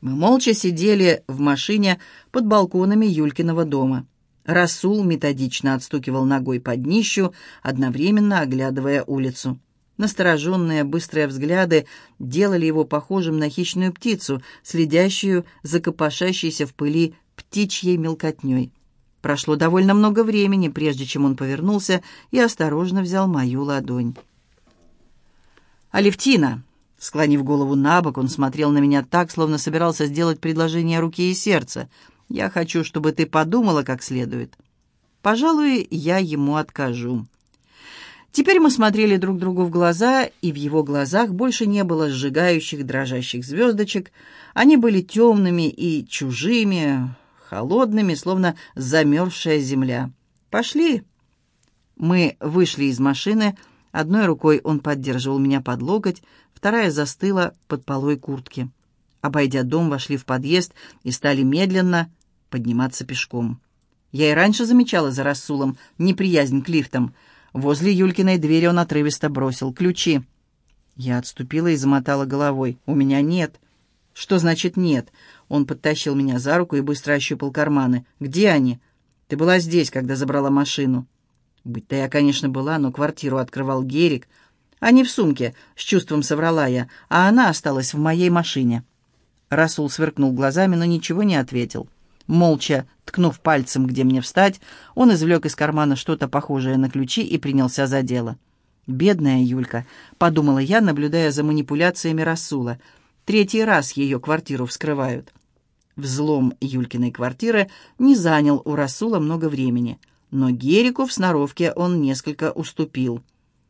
Мы молча сидели в машине под балконами Юлькиного дома. Расул методично отстукивал ногой под днищу, одновременно оглядывая улицу. Настороженные, быстрые взгляды делали его похожим на хищную птицу, следящую за копошащейся в пыли птичьей мелкотней. Прошло довольно много времени, прежде чем он повернулся и осторожно взял мою ладонь. «Алевтина!» Склонив голову на бок, он смотрел на меня так, словно собирался сделать предложение руки и сердца. «Я хочу, чтобы ты подумала как следует». «Пожалуй, я ему откажу». Теперь мы смотрели друг другу в глаза, и в его глазах больше не было сжигающих, дрожащих звездочек. Они были темными и чужими, холодными, словно замерзшая земля. «Пошли!» Мы вышли из машины. Одной рукой он поддерживал меня под локоть, вторая застыла под полой куртки. Обойдя дом, вошли в подъезд и стали медленно подниматься пешком. Я и раньше замечала за Расулом неприязнь к лифтам — Возле Юлькиной двери он отрывисто бросил ключи. Я отступила и замотала головой. «У меня нет». «Что значит нет?» Он подтащил меня за руку и быстро ощупал карманы. «Где они?» «Ты была здесь, когда забрала машину». «Быть-то я, конечно, была, но квартиру открывал Герик. Они в сумке», — с чувством соврала я, «а она осталась в моей машине». Расул сверкнул глазами, но ничего не ответил. Молча ткнув пальцем, где мне встать, он извлек из кармана что-то похожее на ключи и принялся за дело. «Бедная Юлька», — подумала я, наблюдая за манипуляциями Расула. «Третий раз ее квартиру вскрывают». Взлом Юлькиной квартиры не занял у Расула много времени, но Герику в сноровке он несколько уступил.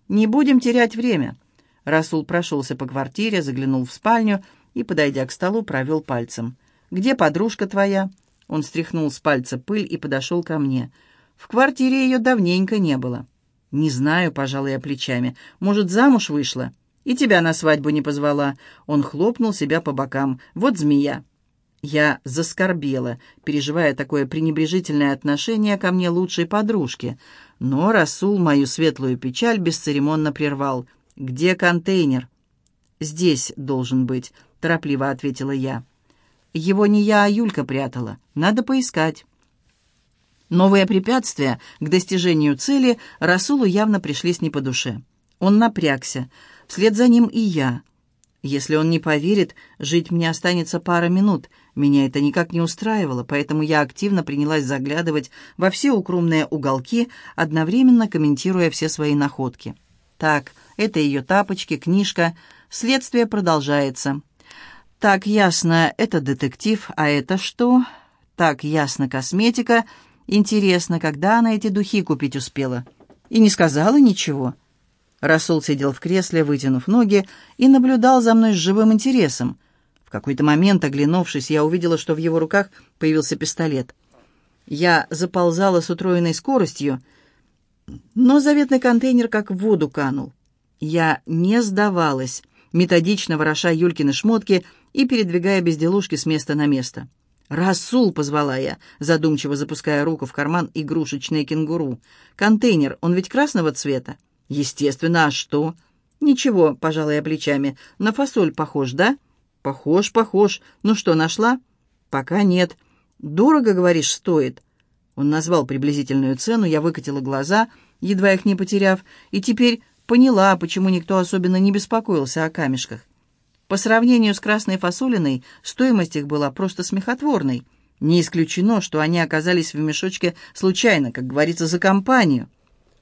«Не будем терять время». Расул прошелся по квартире, заглянул в спальню и, подойдя к столу, провел пальцем. «Где подружка твоя?» Он стряхнул с пальца пыль и подошел ко мне. В квартире ее давненько не было. «Не знаю», — пожалуй, я плечами. «Может, замуж вышла? И тебя на свадьбу не позвала». Он хлопнул себя по бокам. «Вот змея». Я заскорбела, переживая такое пренебрежительное отношение ко мне лучшей подружки. Но Расул мою светлую печаль бесцеремонно прервал. «Где контейнер?» «Здесь должен быть», — торопливо ответила я. Его не я, а Юлька прятала. Надо поискать. Новые препятствия к достижению цели Расулу явно пришлись не по душе. Он напрягся. Вслед за ним и я. Если он не поверит, жить мне останется пара минут. Меня это никак не устраивало, поэтому я активно принялась заглядывать во все укромные уголки, одновременно комментируя все свои находки. Так, это ее тапочки, книжка. Следствие продолжается. Так ясно, это детектив, а это что? Так ясно, косметика. Интересно, когда она эти духи купить успела? И не сказала ничего. Расул сидел в кресле, вытянув ноги, и наблюдал за мной с живым интересом. В какой-то момент, оглянувшись, я увидела, что в его руках появился пистолет. Я заползала с утроенной скоростью, но заветный контейнер как в воду канул. Я не сдавалась, методично вороша Юлькины шмотки и передвигая безделушки с места на место. «Расул!» — позвала я, задумчиво запуская руку в карман игрушечной кенгуру. «Контейнер, он ведь красного цвета?» «Естественно, а что?» «Ничего», — пожала я плечами. «На фасоль похож, да?» «Похож, похож. Ну что, нашла?» «Пока нет». «Дорого, говоришь, стоит?» Он назвал приблизительную цену, я выкатила глаза, едва их не потеряв, и теперь поняла, почему никто особенно не беспокоился о камешках. По сравнению с красной фасолиной, стоимость их была просто смехотворной. Не исключено, что они оказались в мешочке случайно, как говорится, за компанию.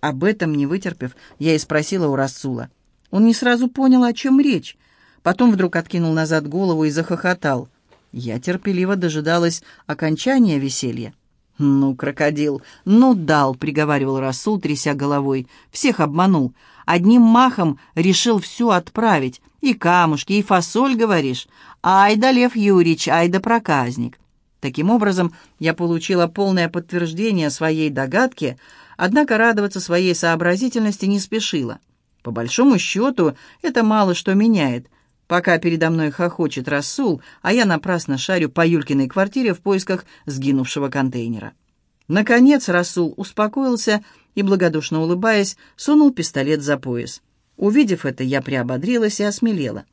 Об этом, не вытерпев, я и спросила у Расула. Он не сразу понял, о чем речь. Потом вдруг откинул назад голову и захохотал. Я терпеливо дожидалась окончания веселья. «Ну, крокодил, ну дал», — приговаривал Расул, тряся головой. «Всех обманул. Одним махом решил все отправить. И камушки, и фасоль, говоришь? Ай да Лев Юрьевич, ай да проказник. Таким образом, я получила полное подтверждение своей догадки, однако радоваться своей сообразительности не спешила. По большому счету, это мало что меняет. Пока передо мной хохочет Расул, а я напрасно шарю по Юлькиной квартире в поисках сгинувшего контейнера. Наконец Расул успокоился и, благодушно улыбаясь, сунул пистолет за пояс. Увидев это, я приободрилась и осмелела.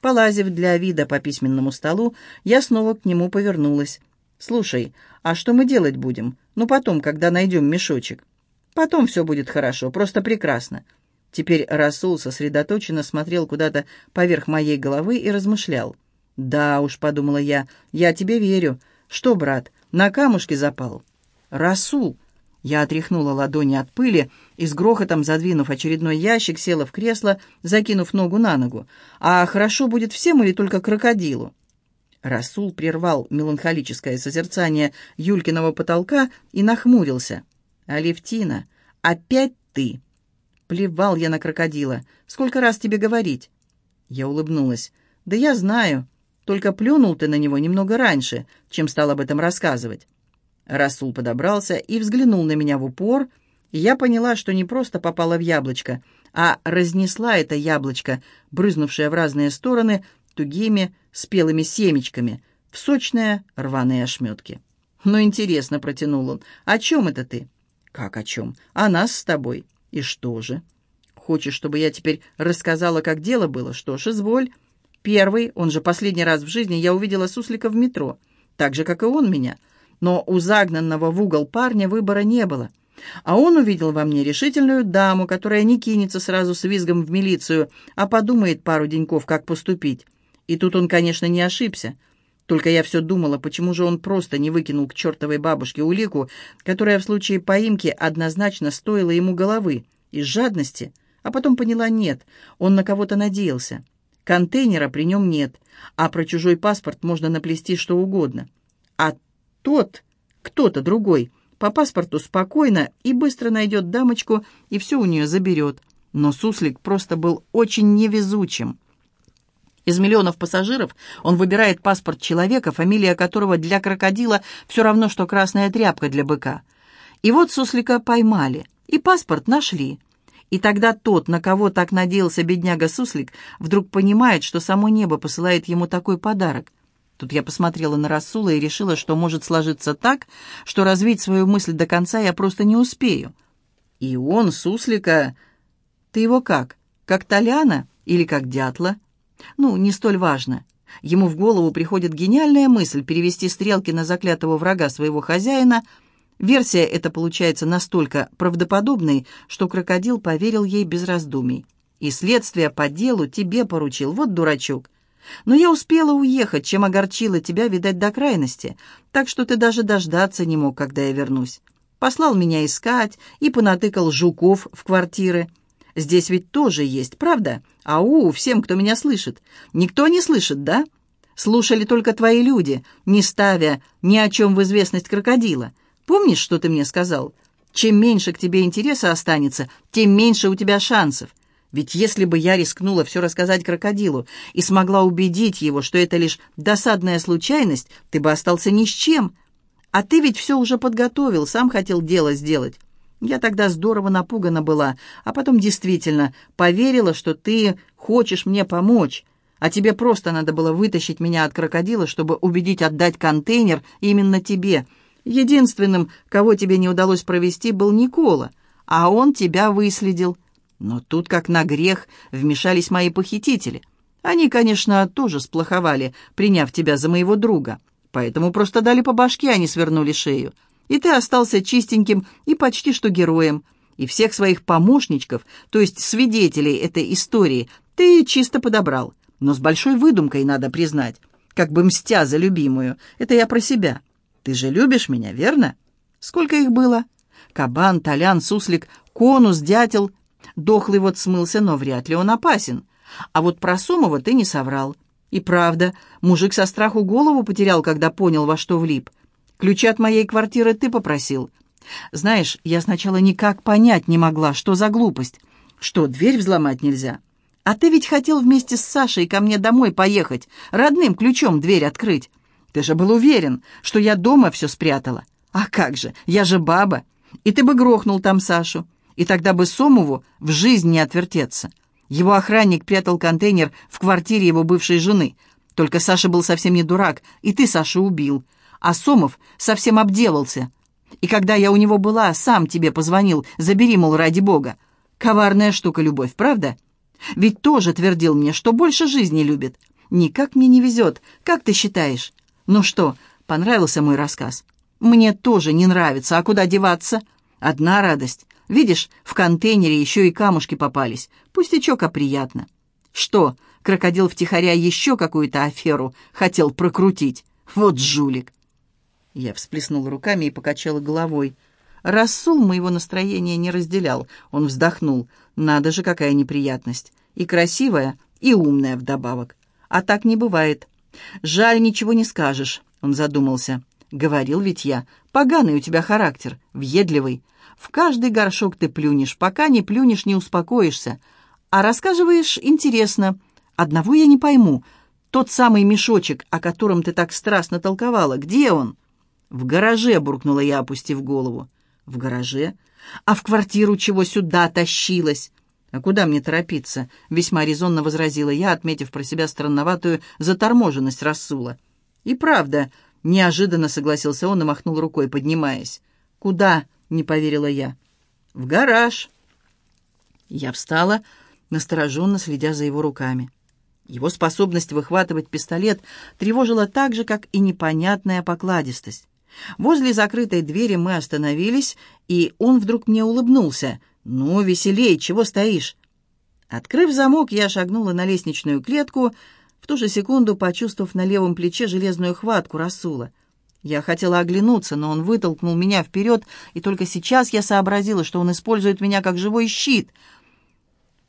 Полазив для вида по письменному столу, я снова к нему повернулась. «Слушай, а что мы делать будем? Ну, потом, когда найдем мешочек». «Потом все будет хорошо, просто прекрасно». Теперь Расул сосредоточенно смотрел куда-то поверх моей головы и размышлял. «Да уж», — подумала я, — «я тебе верю. Что, брат, на камушке запал?» «Расул!» Я отряхнула ладони от пыли и с грохотом, задвинув очередной ящик, села в кресло, закинув ногу на ногу. «А хорошо будет всем или только крокодилу?» Расул прервал меланхолическое созерцание Юлькиного потолка и нахмурился. «Алевтина, опять ты!» «Плевал я на крокодила. Сколько раз тебе говорить?» Я улыбнулась. «Да я знаю. Только плюнул ты на него немного раньше, чем стал об этом рассказывать». Расул подобрался и взглянул на меня в упор, и я поняла, что не просто попала в яблочко, а разнесла это яблочко, брызнувшее в разные стороны тугими спелыми семечками, в сочные рваные ошметки. «Ну, интересно», — протянул он, — «о чем это ты?» «Как о чем? О нас с тобой». «И что же?» «Хочешь, чтобы я теперь рассказала, как дело было? Что ж, изволь». Первый, он же последний раз в жизни, я увидела суслика в метро, так же, как и он меня — но у загнанного в угол парня выбора не было. А он увидел во мне решительную даму, которая не кинется сразу с визгом в милицию, а подумает пару деньков, как поступить. И тут он, конечно, не ошибся. Только я все думала, почему же он просто не выкинул к чертовой бабушке улику, которая в случае поимки однозначно стоила ему головы, из жадности, а потом поняла нет, он на кого-то надеялся. Контейнера при нем нет, а про чужой паспорт можно наплести что угодно. А тот, кто-то другой, по паспорту спокойно и быстро найдет дамочку и все у нее заберет. Но Суслик просто был очень невезучим. Из миллионов пассажиров он выбирает паспорт человека, фамилия которого для крокодила все равно, что красная тряпка для быка. И вот Суслика поймали, и паспорт нашли. И тогда тот, на кого так надеялся бедняга Суслик, вдруг понимает, что само небо посылает ему такой подарок — Тут я посмотрела на Расула и решила, что может сложиться так, что развить свою мысль до конца я просто не успею. И он, Суслика... Ты его как? Как Толяна или как Дятла? Ну, не столь важно. Ему в голову приходит гениальная мысль перевести стрелки на заклятого врага своего хозяина. Версия эта получается настолько правдоподобной, что крокодил поверил ей без раздумий. И следствие по делу тебе поручил, вот дурачок. Но я успела уехать, чем огорчила тебя, видать, до крайности, так что ты даже дождаться не мог, когда я вернусь. Послал меня искать и понатыкал жуков в квартиры. Здесь ведь тоже есть, правда? Ау, всем, кто меня слышит. Никто не слышит, да? Слушали только твои люди, не ставя ни о чем в известность крокодила. Помнишь, что ты мне сказал? Чем меньше к тебе интереса останется, тем меньше у тебя шансов. Ведь если бы я рискнула все рассказать крокодилу и смогла убедить его, что это лишь досадная случайность, ты бы остался ни с чем. А ты ведь все уже подготовил, сам хотел дело сделать. Я тогда здорово напугана была, а потом действительно поверила, что ты хочешь мне помочь. А тебе просто надо было вытащить меня от крокодила, чтобы убедить отдать контейнер именно тебе. Единственным, кого тебе не удалось провести, был Никола, а он тебя выследил. Но тут, как на грех, вмешались мои похитители. Они, конечно, тоже сплоховали, приняв тебя за моего друга. Поэтому просто дали по башке, а не свернули шею. И ты остался чистеньким и почти что героем. И всех своих помощничков, то есть свидетелей этой истории, ты чисто подобрал. Но с большой выдумкой, надо признать. Как бы мстя за любимую. Это я про себя. Ты же любишь меня, верно? Сколько их было? Кабан, Толян, Суслик, Конус, Дятел — Дохлый вот смылся, но вряд ли он опасен. А вот про Сомова ты не соврал. И правда, мужик со страху голову потерял, когда понял, во что влип. Ключи от моей квартиры ты попросил. Знаешь, я сначала никак понять не могла, что за глупость. Что, дверь взломать нельзя? А ты ведь хотел вместе с Сашей ко мне домой поехать, родным ключом дверь открыть. Ты же был уверен, что я дома все спрятала. А как же, я же баба. И ты бы грохнул там Сашу и тогда бы Сомову в жизнь не отвертеться. Его охранник прятал контейнер в квартире его бывшей жены. Только Саша был совсем не дурак, и ты Сашу убил. А Сомов совсем обделался. И когда я у него была, сам тебе позвонил, забери, мол, ради бога. Коварная штука любовь, правда? Ведь тоже твердил мне, что больше жизни любит. Никак мне не везет. Как ты считаешь? Ну что, понравился мой рассказ? Мне тоже не нравится. А куда деваться? Одна радость. Видишь, в контейнере еще и камушки попались. Пустячок, а приятно. Что, крокодил втихаря еще какую-то аферу хотел прокрутить? Вот жулик. Я всплеснула руками и покачала головой. Рассул моего настроения не разделял. Он вздохнул. Надо же, какая неприятность. И красивая, и умная вдобавок. А так не бывает. Жаль, ничего не скажешь. Он задумался. Говорил ведь я. Поганый у тебя характер, въедливый. В каждый горшок ты плюнешь. Пока не плюнешь, не успокоишься. А рассказываешь интересно. Одного я не пойму. Тот самый мешочек, о котором ты так страстно толковала, где он?» «В гараже», — буркнула я, опустив голову. «В гараже? А в квартиру чего сюда тащилась?» «А куда мне торопиться?» — весьма резонно возразила я, отметив про себя странноватую заторможенность Расула. «И правда», — неожиданно согласился он и махнул рукой, поднимаясь. «Куда?» — не поверила я. «В гараж». Я встала, настороженно следя за его руками. Его способность выхватывать пистолет тревожила так же, как и непонятная покладистость. Возле закрытой двери мы остановились, и он вдруг мне улыбнулся. «Ну, веселей, чего стоишь?» Открыв замок, я шагнула на лестничную клетку, в ту же секунду почувствовав на левом плече железную хватку Расула. Я хотела оглянуться, но он вытолкнул меня вперед, и только сейчас я сообразила, что он использует меня как живой щит —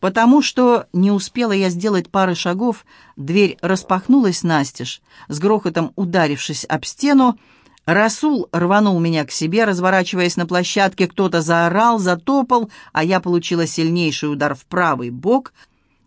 Потому что не успела я сделать пары шагов, дверь распахнулась настежь, с грохотом ударившись об стену, Расул рванул меня к себе, разворачиваясь на площадке, кто-то заорал, затопал, а я получила сильнейший удар в правый бок.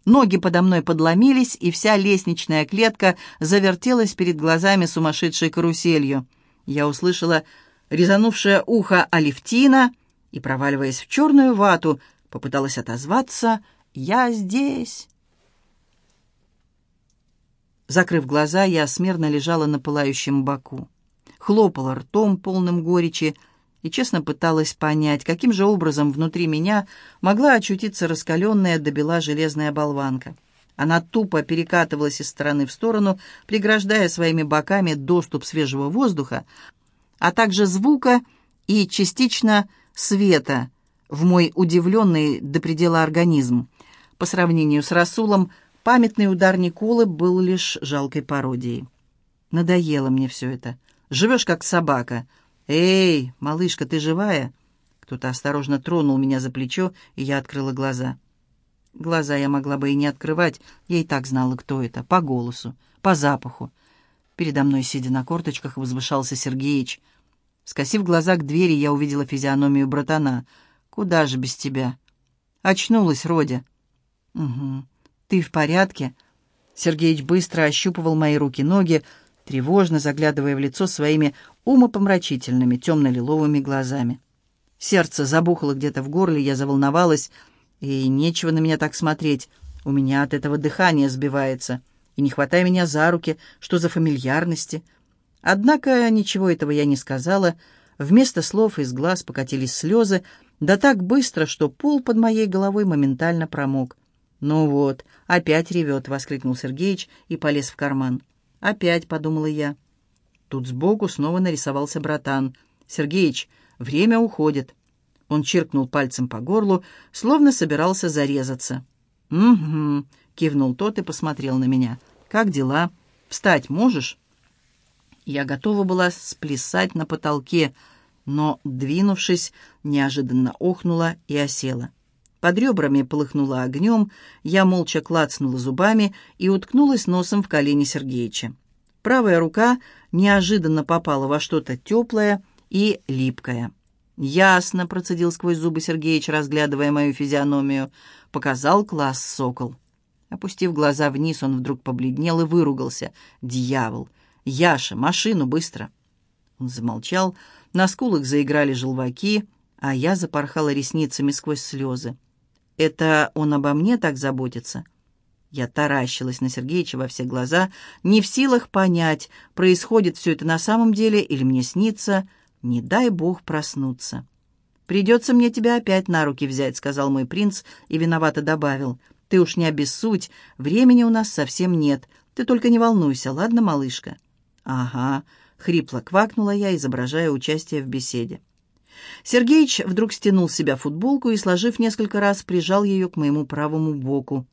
Ноги подо мной подломились, и вся лестничная клетка завертелась перед глазами сумасшедшей каруселью. Я услышала резанувшее ухо Алевтина и, проваливаясь в черную вату, попыталась отозваться — я здесь!» Закрыв глаза, я смирно лежала на пылающем боку. Хлопала ртом, полным горечи, и честно пыталась понять, каким же образом внутри меня могла очутиться раскаленная до бела железная болванка. Она тупо перекатывалась из стороны в сторону, преграждая своими боками доступ свежего воздуха, а также звука и частично света в мой удивленный до предела организм. По сравнению с Расулом, памятный удар Николы был лишь жалкой пародией. Надоело мне все это. Живешь как собака. «Эй, малышка, ты живая?» Кто-то осторожно тронул меня за плечо, и я открыла глаза. Глаза я могла бы и не открывать, я и так знала, кто это, по голосу, по запаху. Передо мной, сидя на корточках, возвышался Сергеич. Скосив глаза к двери, я увидела физиономию братана. «Куда же без тебя?» «Очнулась, Родя». «Угу. Ты в порядке?» Сергеич быстро ощупывал мои руки-ноги, тревожно заглядывая в лицо своими умопомрачительными темно-лиловыми глазами. Сердце забухало где-то в горле, я заволновалась, и нечего на меня так смотреть. У меня от этого дыхание сбивается. И не хватай меня за руки, что за фамильярности. Однако ничего этого я не сказала. Вместо слов из глаз покатились слезы, да так быстро, что пол под моей головой моментально промок. «Ну вот, опять ревет!» — воскликнул Сергеич и полез в карман. «Опять!» — подумала я. Тут сбоку снова нарисовался братан. «Сергеич, время уходит!» Он чиркнул пальцем по горлу, словно собирался зарезаться. «Угу», — кивнул тот и посмотрел на меня. «Как дела? Встать можешь?» Я готова была сплясать на потолке, но, двинувшись, неожиданно охнула и осела. Под ребрами полыхнуло огнем, я молча клацнула зубами и уткнулась носом в колени Сергеича. Правая рука неожиданно попала во что-то теплое и липкое. «Ясно», — процедил сквозь зубы Сергеич, разглядывая мою физиономию. Показал класс «Сокол». Опустив глаза вниз, он вдруг побледнел и выругался. «Дьявол! Яша, машину, быстро!» Он замолчал, на скулах заиграли желваки, а я запорхала ресницами сквозь слезы. Это он обо мне так заботится?» Я таращилась на Сергеича во все глаза, не в силах понять, происходит все это на самом деле или мне снится. Не дай бог проснуться. «Придется мне тебя опять на руки взять», — сказал мой принц и виновато добавил. «Ты уж не обессудь, времени у нас совсем нет. Ты только не волнуйся, ладно, малышка?» «Ага», — хрипло квакнула я, изображая участие в беседе. Сергеич вдруг стянул с себя футболку и, сложив несколько раз, прижал ее к моему правому боку.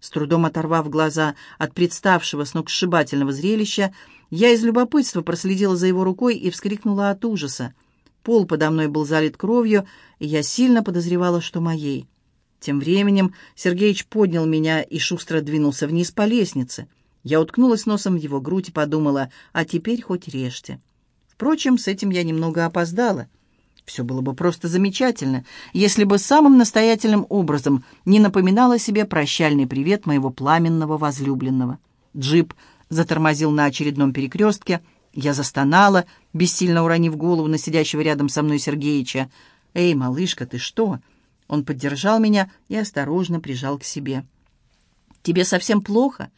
С трудом оторвав глаза от представшего сногсшибательного зрелища, я из любопытства проследила за его рукой и вскрикнула от ужаса. Пол подо мной был залит кровью, и я сильно подозревала, что моей. Тем временем Сергеич поднял меня и шустро двинулся вниз по лестнице. Я уткнулась носом в его грудь и подумала, а теперь хоть режьте. Впрочем, с этим я немного опоздала. Все было бы просто замечательно, если бы самым настоятельным образом не напоминала себе прощальный привет моего пламенного возлюбленного. Джип затормозил на очередном перекрестке. Я застонала, бессильно уронив голову на сидящего рядом со мной Сергеича. «Эй, малышка, ты что?» Он поддержал меня и осторожно прижал к себе. «Тебе совсем плохо?»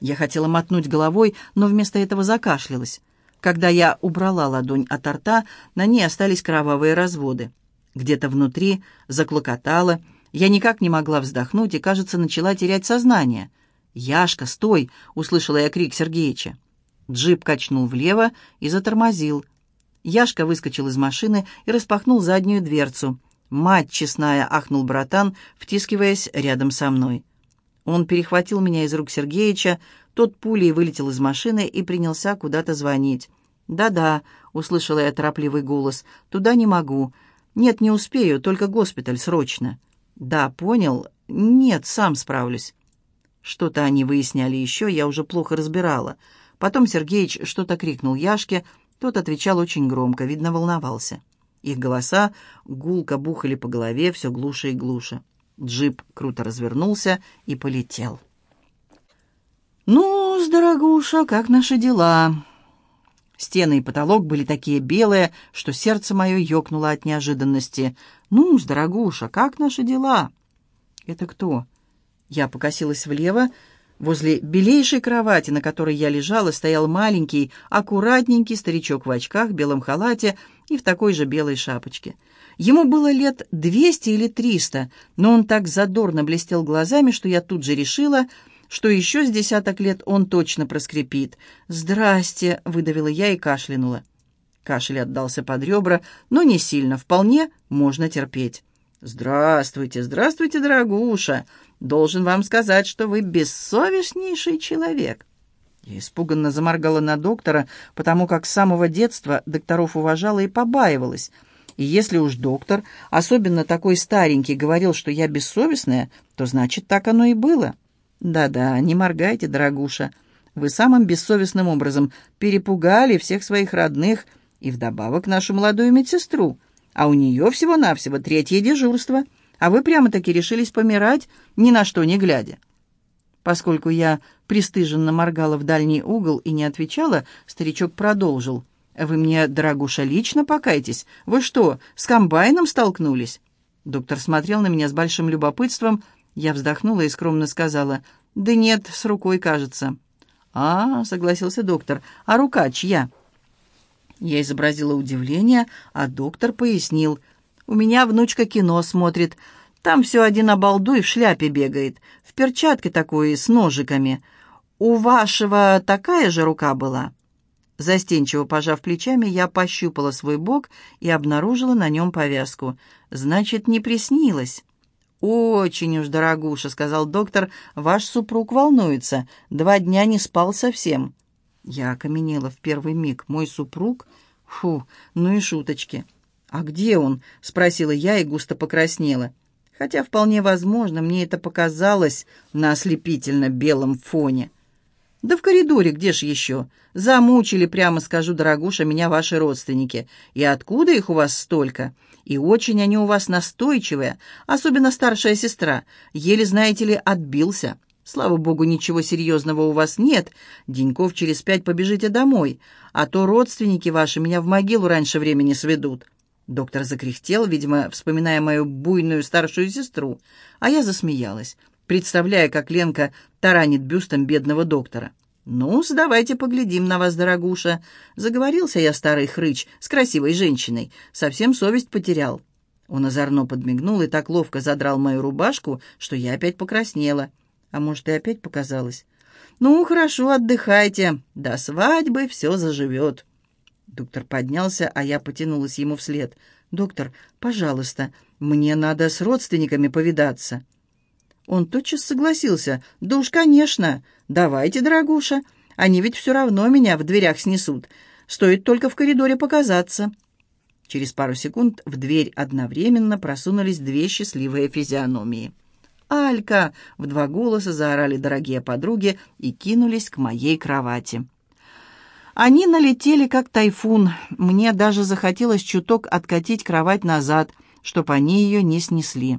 Я хотела мотнуть головой, но вместо этого закашлялась. Когда я убрала ладонь от рта, на ней остались кровавые разводы. Где-то внутри заклокотало, я никак не могла вздохнуть и, кажется, начала терять сознание. «Яшка, стой!» — услышала я крик Сергеича. Джип качнул влево и затормозил. Яшка выскочил из машины и распахнул заднюю дверцу. «Мать честная!» — ахнул братан, втискиваясь рядом со мной. Он перехватил меня из рук Сергеича, тот пулей вылетел из машины и принялся куда-то звонить. «Да-да», — услышала я торопливый голос, — «туда не могу. Нет, не успею, только госпиталь, срочно». «Да, понял. Нет, сам справлюсь». Что-то они выясняли еще, я уже плохо разбирала. Потом Сергеич что-то крикнул Яшке, тот отвечал очень громко, видно, волновался. Их голоса гулко бухали по голове все глуше и глуше. Джип круто развернулся и полетел. «Ну, дорогуша, как наши дела?» Стены и потолок были такие белые, что сердце мое ёкнуло от неожиданности. «Ну, дорогуша, как наши дела?» «Это кто?» Я покосилась влево. Возле белейшей кровати, на которой я лежала, стоял маленький, аккуратненький старичок в очках, белом халате и в такой же белой шапочке. Ему было лет двести или триста, но он так задорно блестел глазами, что я тут же решила, что еще с десяток лет он точно проскрипит. «Здрасте!» — выдавила я и кашлянула. Кашель отдался под ребра, но не сильно, вполне можно терпеть. «Здравствуйте, здравствуйте, дорогуша! Должен вам сказать, что вы бессовестнейший человек». Я испуганно заморгала на доктора, потому как с самого детства докторов уважала и побаивалась — и если уж доктор, особенно такой старенький, говорил, что я бессовестная, то значит, так оно и было. Да-да, не моргайте, дорогуша. Вы самым бессовестным образом перепугали всех своих родных и вдобавок нашу молодую медсестру. А у нее всего-навсего третье дежурство, а вы прямо-таки решились помирать, ни на что не глядя. Поскольку я пристыженно моргала в дальний угол и не отвечала, старичок продолжил — «Вы мне, дорогуша, лично покайтесь? Вы что, с комбайном столкнулись?» Доктор смотрел на меня с большим любопытством. Я вздохнула и скромно сказала, «Да нет, с рукой, кажется». «А, — согласился доктор, — а рука чья?» Я изобразила удивление, а доктор пояснил. «У меня внучка кино смотрит. Там все один обалдуй в шляпе бегает, в перчатке такой с ножиками. У вашего такая же рука была?» Застенчиво пожав плечами, я пощупала свой бок и обнаружила на нем повязку. «Значит, не приснилось?» «Очень уж, дорогуша», — сказал доктор, — «ваш супруг волнуется. Два дня не спал совсем». Я окаменела в первый миг. «Мой супруг? Фу, ну и шуточки». «А где он?» — спросила я и густо покраснела. Хотя, вполне возможно, мне это показалось на ослепительно белом фоне. «Да в коридоре, где ж еще? Замучили, прямо скажу, дорогуша, меня ваши родственники. И откуда их у вас столько? И очень они у вас настойчивые, особенно старшая сестра. Еле, знаете ли, отбился. Слава богу, ничего серьезного у вас нет. Деньков через пять побежите домой, а то родственники ваши меня в могилу раньше времени сведут». Доктор закряхтел, видимо, вспоминая мою буйную старшую сестру, а я засмеялась представляя, как Ленка таранит бюстом бедного доктора. ну давайте поглядим на вас, дорогуша. Заговорился я, старый хрыч, с красивой женщиной. Совсем совесть потерял». Он озорно подмигнул и так ловко задрал мою рубашку, что я опять покраснела. А может, и опять показалось. «Ну, хорошо, отдыхайте. До свадьбы все заживет». Доктор поднялся, а я потянулась ему вслед. «Доктор, пожалуйста, мне надо с родственниками повидаться». Он тотчас согласился. «Да уж, конечно. Давайте, дорогуша. Они ведь все равно меня в дверях снесут. Стоит только в коридоре показаться». Через пару секунд в дверь одновременно просунулись две счастливые физиономии. «Алька!» — в два голоса заорали дорогие подруги и кинулись к моей кровати. Они налетели, как тайфун. Мне даже захотелось чуток откатить кровать назад, чтоб они ее не снесли.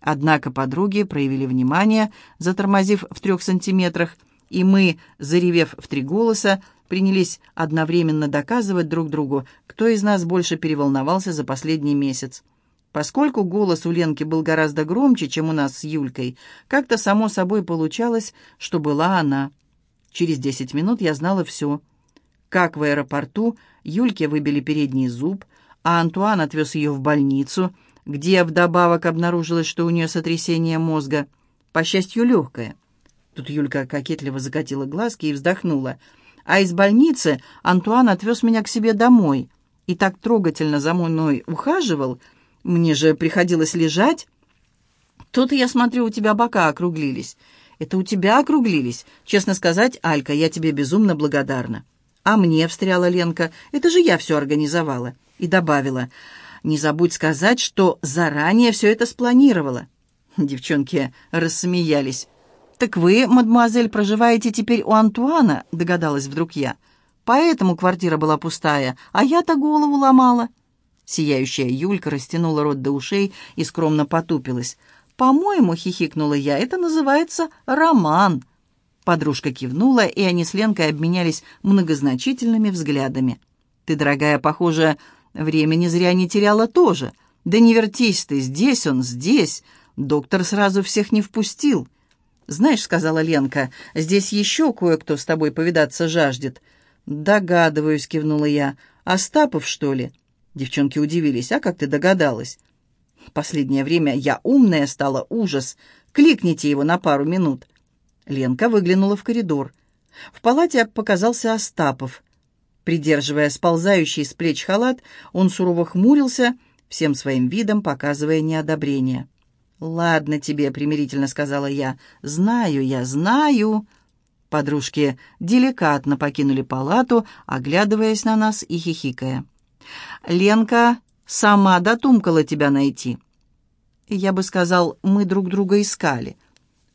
Однако подруги проявили внимание, затормозив в трех сантиметрах, и мы, заревев в три голоса, принялись одновременно доказывать друг другу, кто из нас больше переволновался за последний месяц. Поскольку голос у Ленки был гораздо громче, чем у нас с Юлькой, как-то само собой получалось, что была она. Через десять минут я знала все. Как в аэропорту Юльке выбили передний зуб, а Антуан отвез ее в больницу, где вдобавок обнаружилось, что у нее сотрясение мозга. По счастью, легкое. Тут Юлька кокетливо закатила глазки и вздохнула. А из больницы Антуан отвез меня к себе домой и так трогательно за мной ухаживал — мне же приходилось лежать. Тут я смотрю, у тебя бока округлились. Это у тебя округлились. Честно сказать, Алька, я тебе безумно благодарна. А мне, встряла Ленка, это же я все организовала. И добавила, не забудь сказать, что заранее все это спланировала. Девчонки рассмеялись. «Так вы, мадемуазель, проживаете теперь у Антуана?» — догадалась вдруг я. «Поэтому квартира была пустая, а я-то голову ломала». Сияющая Юлька растянула рот до ушей и скромно потупилась. «По-моему, — хихикнула я, — это называется роман». Подружка кивнула, и они с Ленкой обменялись многозначительными взглядами. «Ты, дорогая, похоже, времени зря не теряла тоже. Да не вертись ты, здесь он, здесь. Доктор сразу всех не впустил». «Знаешь, — сказала Ленка, — здесь еще кое-кто с тобой повидаться жаждет». «Догадываюсь», — кивнула я. «Остапов, что ли?» Девчонки удивились. «А как ты догадалась?» «Последнее время я умная стала, ужас. Кликните его на пару минут». Ленка выглянула в коридор. В палате показался Остапов. Придерживая сползающий с плеч халат, он сурово хмурился, всем своим видом показывая неодобрение. «Ладно тебе», — примирительно сказала я. «Знаю я, знаю». Подружки деликатно покинули палату, оглядываясь на нас и хихикая. Ленка сама дотумкала тебя найти. Я бы сказал, мы друг друга искали.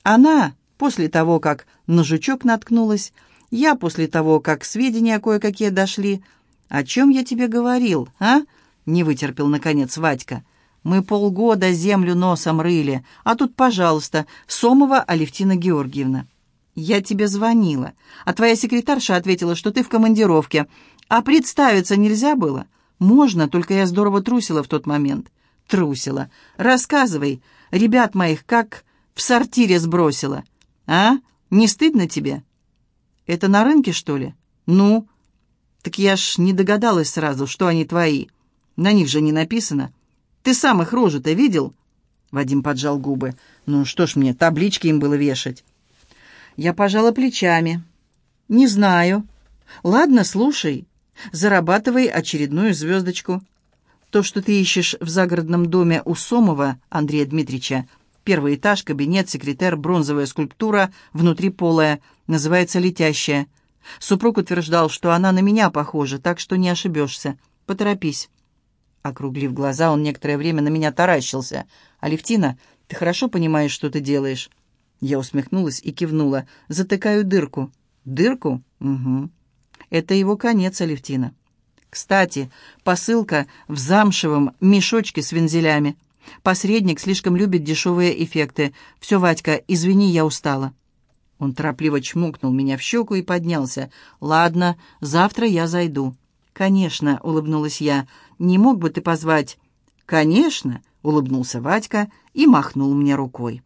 Она после того, как на жучок наткнулась, я после того, как сведения кое-какие дошли. О чем я тебе говорил, а? Не вытерпел, наконец, Вадька. Мы полгода землю носом рыли, а тут, пожалуйста, Сомова Алевтина Георгиевна. Я тебе звонила, а твоя секретарша ответила, что ты в командировке. А представиться нельзя было?» «Можно, только я здорово трусила в тот момент». «Трусила. Рассказывай, ребят моих как в сортире сбросила. А? Не стыдно тебе?» «Это на рынке, что ли?» «Ну?» «Так я ж не догадалась сразу, что они твои. На них же не написано. Ты сам их рожу-то видел?» Вадим поджал губы. «Ну что ж мне, таблички им было вешать?» Я пожала плечами. «Не знаю. Ладно, слушай. Зарабатывай очередную звездочку. То, что ты ищешь в загородном доме у Сомова Андрея Дмитриевича, первый этаж, кабинет, секретарь, бронзовая скульптура, внутри полая, называется «Летящая». Супруг утверждал, что она на меня похожа, так что не ошибешься. Поторопись. Округлив глаза, он некоторое время на меня таращился. «Алевтина, ты хорошо понимаешь, что ты делаешь?» Я усмехнулась и кивнула. «Затыкаю дырку». «Дырку? Угу. Это его конец, Алевтина. Кстати, посылка в замшевом мешочке с вензелями. Посредник слишком любит дешевые эффекты. Все, Вадька, извини, я устала. Он торопливо чмокнул меня в щеку и поднялся. «Ладно, завтра я зайду». «Конечно», — улыбнулась я. «Не мог бы ты позвать?» «Конечно», — улыбнулся Вадька и махнул мне рукой.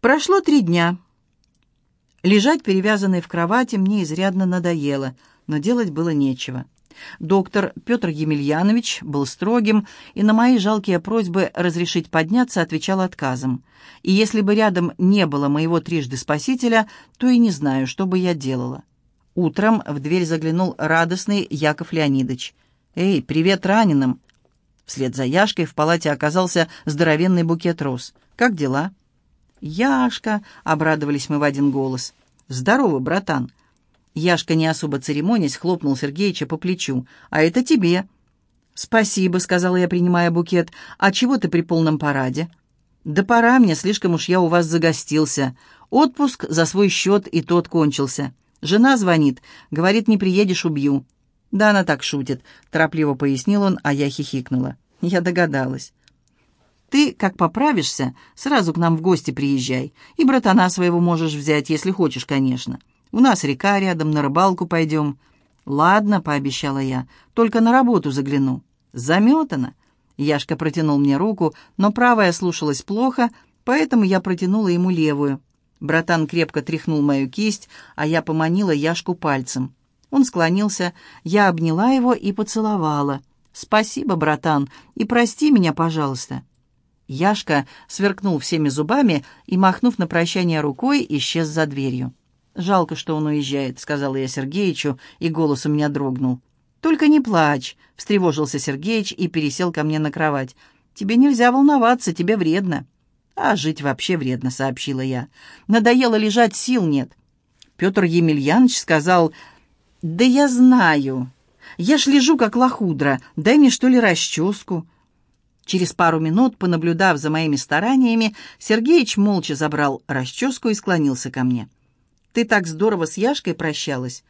Прошло три дня. Лежать перевязанной в кровати мне изрядно надоело, но делать было нечего. Доктор Петр Емельянович был строгим и на мои жалкие просьбы разрешить подняться отвечал отказом. И если бы рядом не было моего трижды спасителя, то и не знаю, что бы я делала. Утром в дверь заглянул радостный Яков Леонидович. «Эй, привет раненым!» Вслед за Яшкой в палате оказался здоровенный букет роз. «Как дела?» «Яшка!» — обрадовались мы в один голос. «Здорово, братан!» Яшка, не особо церемонясь, хлопнул Сергеича по плечу. «А это тебе». «Спасибо», — сказала я, принимая букет. «А чего ты при полном параде?» «Да пора мне, слишком уж я у вас загостился. Отпуск за свой счет и тот кончился. Жена звонит, говорит, не приедешь, убью». «Да она так шутит», — торопливо пояснил он, а я хихикнула. Я догадалась. «Ты, как поправишься, сразу к нам в гости приезжай. И братана своего можешь взять, если хочешь, конечно». У нас река рядом, на рыбалку пойдем». «Ладно», — пообещала я, — «только на работу загляну». «Заметано». Яшка протянул мне руку, но правая слушалась плохо, поэтому я протянула ему левую. Братан крепко тряхнул мою кисть, а я поманила Яшку пальцем. Он склонился, я обняла его и поцеловала. «Спасибо, братан, и прости меня, пожалуйста». Яшка сверкнул всеми зубами и, махнув на прощание рукой, исчез за дверью. «Жалко, что он уезжает», — сказала я Сергеичу, и голос у меня дрогнул. «Только не плачь», — встревожился Сергеич и пересел ко мне на кровать. «Тебе нельзя волноваться, тебе вредно». «А жить вообще вредно», — сообщила я. «Надоело лежать, сил нет». Петр Емельянович сказал, «Да я знаю. Я ж лежу, как лохудра. Дай мне, что ли, расческу». Через пару минут, понаблюдав за моими стараниями, Сергеич молча забрал расческу и склонился ко мне. Ты так здорово с Яшкой прощалась».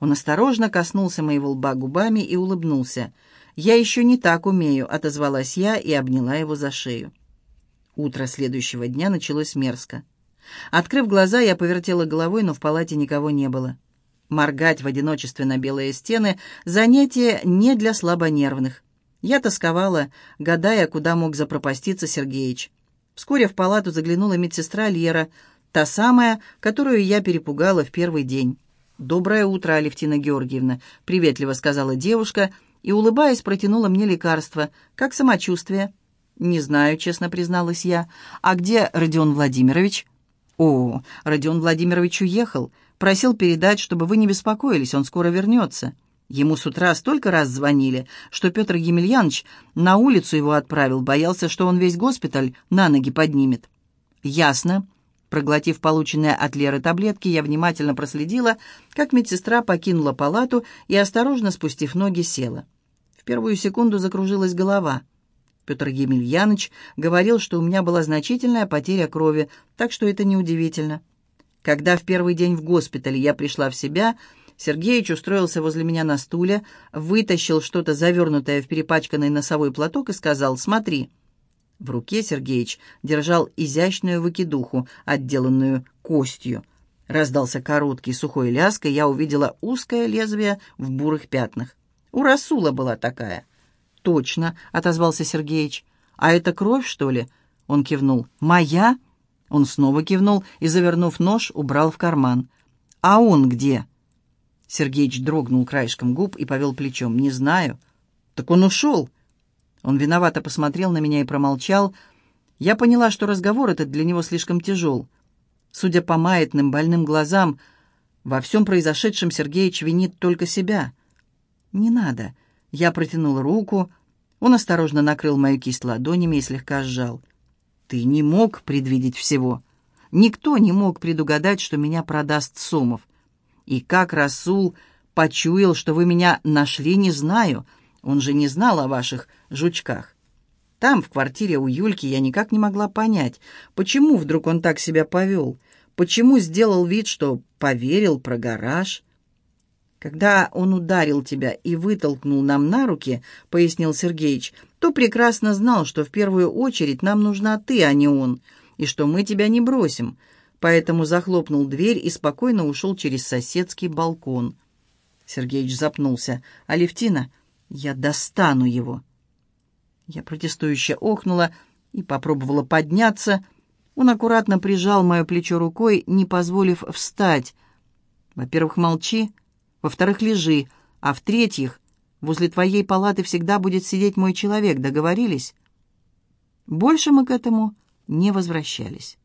Он осторожно коснулся моего лба губами и улыбнулся. «Я еще не так умею», — отозвалась я и обняла его за шею. Утро следующего дня началось мерзко. Открыв глаза, я повертела головой, но в палате никого не было. Моргать в одиночестве на белые стены — занятие не для слабонервных. Я тосковала, гадая, куда мог запропаститься Сергеич. Вскоре в палату заглянула медсестра Лера — Та самая, которую я перепугала в первый день. «Доброе утро, Алевтина Георгиевна», — приветливо сказала девушка и, улыбаясь, протянула мне лекарство. «Как самочувствие?» «Не знаю», — честно призналась я. «А где Родион Владимирович?» «О, Родион Владимирович уехал. Просил передать, чтобы вы не беспокоились, он скоро вернется». Ему с утра столько раз звонили, что Петр Емельянович на улицу его отправил, боялся, что он весь госпиталь на ноги поднимет. «Ясно», Проглотив полученные от Леры таблетки, я внимательно проследила, как медсестра покинула палату и, осторожно спустив ноги, села. В первую секунду закружилась голова. Петр Емельянович говорил, что у меня была значительная потеря крови, так что это неудивительно. Когда в первый день в госпитале я пришла в себя, Сергеич устроился возле меня на стуле, вытащил что-то завернутое в перепачканный носовой платок и сказал «Смотри». В руке Сергеич держал изящную выкидуху, отделанную костью. Раздался короткий сухой лязг, и я увидела узкое лезвие в бурых пятнах. У Расула была такая. «Точно», — отозвался Сергеич. «А это кровь, что ли?» Он кивнул. «Моя?» Он снова кивнул и, завернув нож, убрал в карман. «А он где?» Сергеич дрогнул краешком губ и повел плечом. «Не знаю». «Так он ушел». Он виновато посмотрел на меня и промолчал. Я поняла, что разговор этот для него слишком тяжел. Судя по маятным больным глазам, во всем произошедшем Сергеич винит только себя. «Не надо». Я протянул руку. Он осторожно накрыл мою кисть ладонями и слегка сжал. «Ты не мог предвидеть всего. Никто не мог предугадать, что меня продаст Сомов. И как Расул почуял, что вы меня нашли, не знаю». Он же не знал о ваших жучках. Там, в квартире у Юльки, я никак не могла понять, почему вдруг он так себя повел, почему сделал вид, что поверил про гараж. «Когда он ударил тебя и вытолкнул нам на руки, — пояснил Сергеич, — то прекрасно знал, что в первую очередь нам нужна ты, а не он, и что мы тебя не бросим, поэтому захлопнул дверь и спокойно ушел через соседский балкон». Сергеич запнулся. «Алевтина, я достану его. Я протестующе охнула и попробовала подняться. Он аккуратно прижал мое плечо рукой, не позволив встать. Во-первых, молчи. Во-вторых, лежи. А в-третьих, Возле твоей палаты всегда будет сидеть мой человек. Договорились?» Больше мы к этому не возвращались.